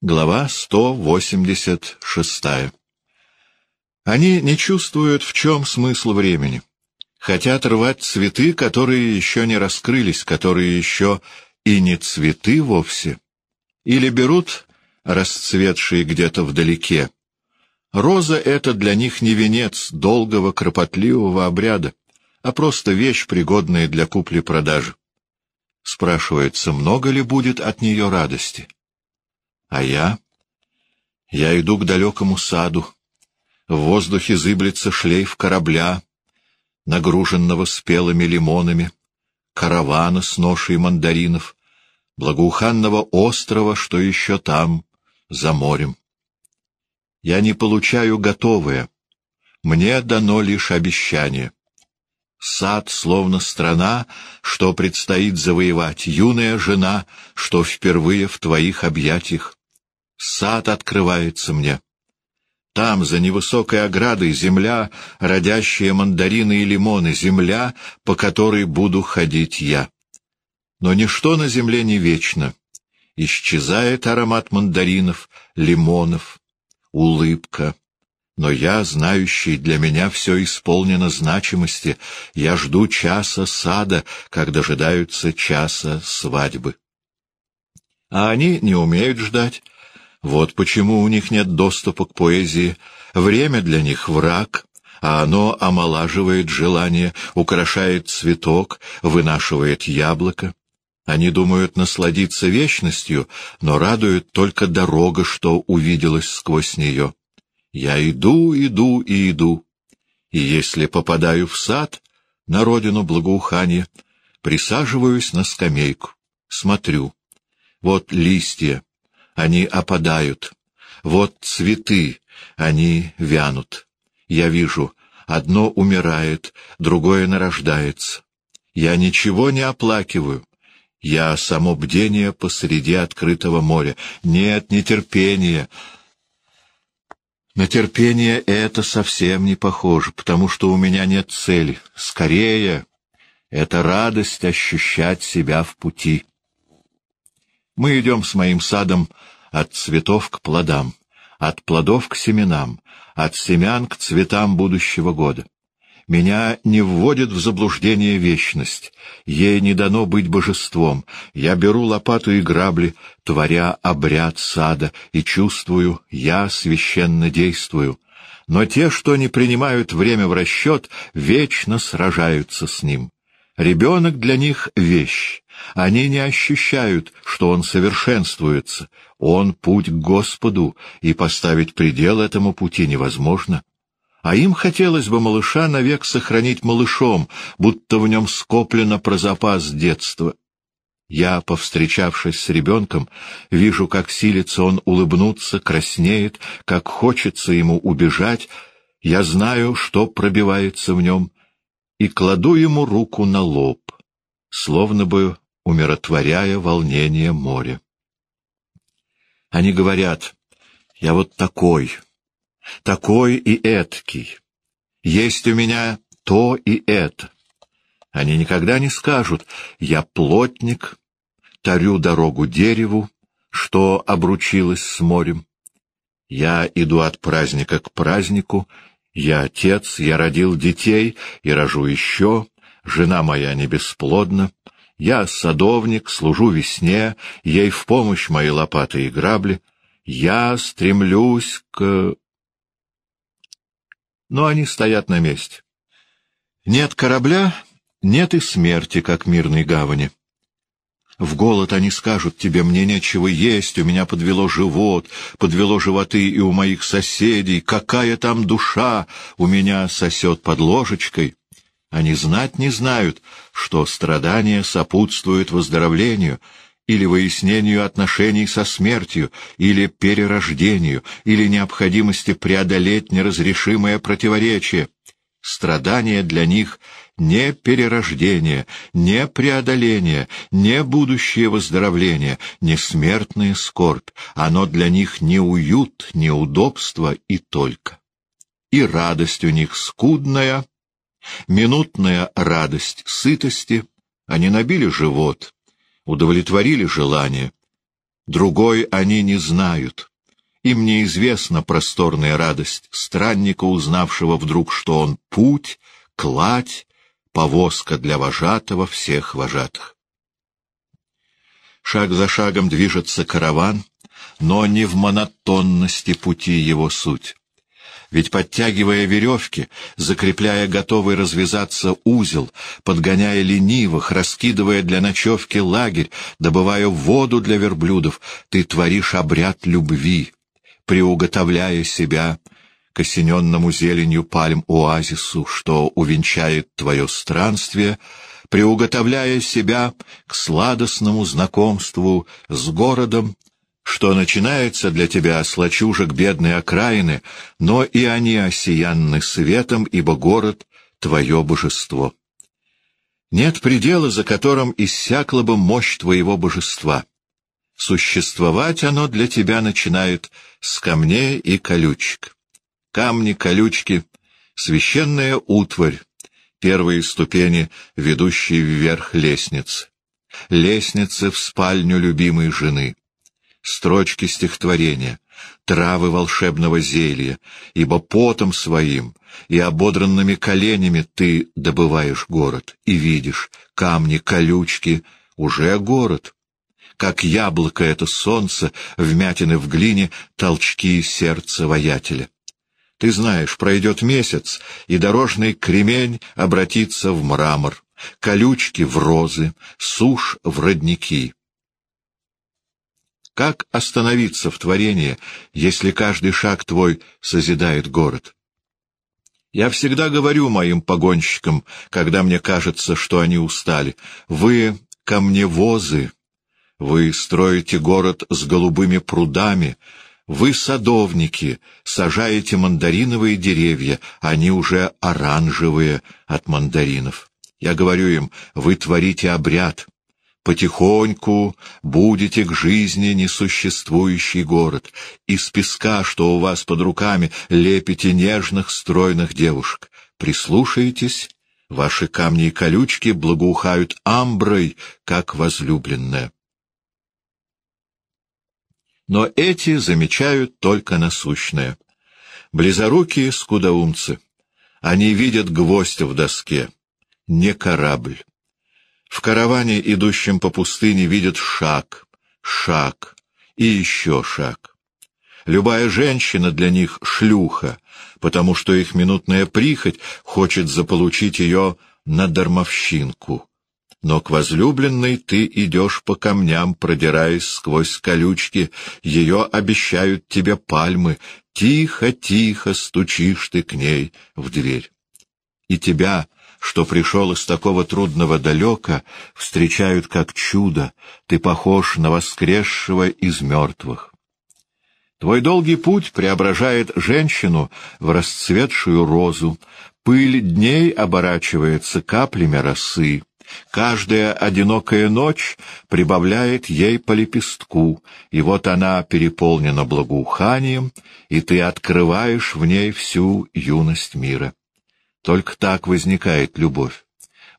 Глава 186. Они не чувствуют, в чем смысл времени. Хотят рвать цветы, которые еще не раскрылись, которые еще и не цветы вовсе. Или берут расцветшие где-то вдалеке. Роза — это для них не венец долгого, кропотливого обряда, а просто вещь, пригодная для купли-продажи. Спрашивается, много ли будет от нее радости? А я? Я иду к далекому саду. В воздухе зыблется шлейф корабля, нагруженного спелыми лимонами, каравана с ношей мандаринов, благоуханного острова, что еще там, за морем. Я не получаю готовое. Мне дано лишь обещание. Сад, словно страна, что предстоит завоевать, юная жена, что впервые в твоих объятиях сад открывается мне. Там, за невысокой оградой, земля, родящая мандарины и лимоны, земля, по которой буду ходить я. Но ничто на земле не вечно. Исчезает аромат мандаринов, лимонов, улыбка. Но я, знающий, для меня все исполнено значимости, я жду часа сада, как дожидаются часа свадьбы. А они не умеют ждать, вот почему у них нет доступа к поэзии. Время для них — враг, а оно омолаживает желание, украшает цветок, вынашивает яблоко. Они думают насладиться вечностью, но радует только дорога, что увиделась сквозь нее. Я иду, иду и иду. И если попадаю в сад, на родину благоухания, присаживаюсь на скамейку, смотрю. Вот листья, они опадают. Вот цветы, они вянут. Я вижу, одно умирает, другое нарождается. Я ничего не оплакиваю. Я само бдение посреди открытого моря. Нет нетерпения. На терпение это совсем не похоже, потому что у меня нет цели. Скорее, это радость ощущать себя в пути. Мы идем с моим садом от цветов к плодам, от плодов к семенам, от семян к цветам будущего года. Меня не вводит в заблуждение вечность, ей не дано быть божеством. Я беру лопату и грабли, творя обряд сада, и чувствую, я священно действую. Но те, что не принимают время в расчет, вечно сражаются с ним. Ребенок для них — вещь. Они не ощущают, что он совершенствуется. Он — путь к Господу, и поставить предел этому пути невозможно. А им хотелось бы малыша навек сохранить малышом, будто в нем скоплено про запас детства. Я, повстречавшись с ребенком, вижу, как силится он улыбнуться, краснеет, как хочется ему убежать. Я знаю, что пробивается в нем, и кладу ему руку на лоб, словно бы умиротворяя волнение моря. Они говорят, я вот такой, такой и эткий, есть у меня то и это. Они никогда не скажут, я плотник, тарю дорогу дереву, что обручилось с морем. Я иду от праздника к празднику, я отец, я родил детей и рожу еще, жена моя не бесплодна, я садовник, служу весне, ей в помощь мои лопаты и грабли, я стремлюсь к... Но они стоят на месте. Нет корабля, нет и смерти, как мирной гавани. В голод они скажут тебе, мне нечего есть, у меня подвело живот, подвело животы и у моих соседей, какая там душа у меня сосет под ложечкой. Они знать не знают, что страдание сопутствует выздоровлению, или выяснению отношений со смертью, или перерождению, или необходимости преодолеть неразрешимое противоречие. Страдание для них не перерождение, не преодоление, не будущее выздоровление, не смертная скорбь. Оно для них не уют, не удобство и только. И радость у них скудная, минутная радость сытости, они набили живот, удовлетворили желание, другой они не знают. Им неизвестна просторная радость странника, узнавшего вдруг, что он путь, кладь, повозка для вожатого всех вожатых. Шаг за шагом движется караван, но не в монотонности пути его суть. Ведь, подтягивая веревки, закрепляя готовый развязаться узел, подгоняя ленивых, раскидывая для ночевки лагерь, добывая воду для верблюдов, ты творишь обряд любви, приуготовляя себя к осененному зеленью пальм оазису, что увенчает твое странствие, приуготовляя себя к сладостному знакомству с городом, что начинается для тебя с лачужек бедной окраины, но и они осиянны светом, ибо город — твое божество. Нет предела, за которым иссякла бы мощь твоего божества. Существовать оно для тебя начинает с камней и колючек. Камни, колючки — священная утварь, первые ступени, ведущие вверх лестницы. Лестницы в спальню любимой жены строчки стихотворения, травы волшебного зелья, ибо потом своим и ободранными коленями ты добываешь город и видишь камни, колючки, уже город. Как яблоко это солнце, вмятины в глине, толчки сердца воятеля. Ты знаешь, пройдет месяц, и дорожный кремень обратится в мрамор, колючки в розы, сушь в родники. Как остановиться в творении, если каждый шаг твой созидает город? Я всегда говорю моим погонщикам, когда мне кажется, что они устали, вы камневозы, вы строите город с голубыми прудами, вы садовники, сажаете мандариновые деревья, они уже оранжевые от мандаринов. Я говорю им, вы творите обряд, Потихоньку будете к жизни несуществующий город. Из песка, что у вас под руками, лепите нежных, стройных девушек. Прислушайтесь, ваши камни и колючки благоухают амброй, как возлюбленная. Но эти замечают только насущное. Близорукие скудоумцы. Они видят гвоздь в доске, не корабль. В караване, идущем по пустыне, видят шаг, шаг и еще шаг. Любая женщина для них — шлюха, потому что их минутная прихоть хочет заполучить ее на дармовщинку. Но к возлюбленной ты идешь по камням, продираясь сквозь колючки, ее обещают тебе пальмы, тихо-тихо стучишь ты к ней в дверь. И тебя что пришел из такого трудного далека, встречают как чудо, ты похож на воскресшего из мертвых. Твой долгий путь преображает женщину в расцветшую розу, пыль дней оборачивается каплями росы, каждая одинокая ночь прибавляет ей по лепестку, и вот она переполнена благоуханием, и ты открываешь в ней всю юность мира. Только так возникает любовь.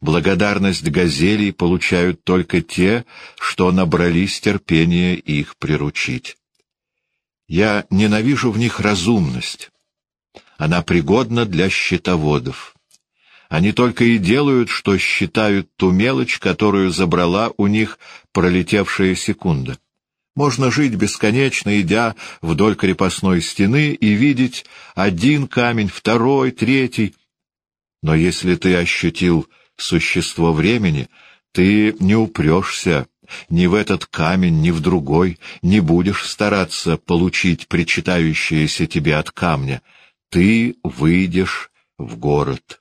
Благодарность газелей получают только те, что набрались терпения их приручить. Я ненавижу в них разумность. Она пригодна для счетоводов. Они только и делают, что считают ту мелочь, которую забрала у них пролетевшая секунда. Можно жить бесконечно, идя вдоль крепостной стены и видеть один камень, второй, третий, но если ты ощутил существо времени, ты не упрешься ни в этот камень, ни в другой, не будешь стараться получить причитающееся тебе от камня. Ты выйдешь в город.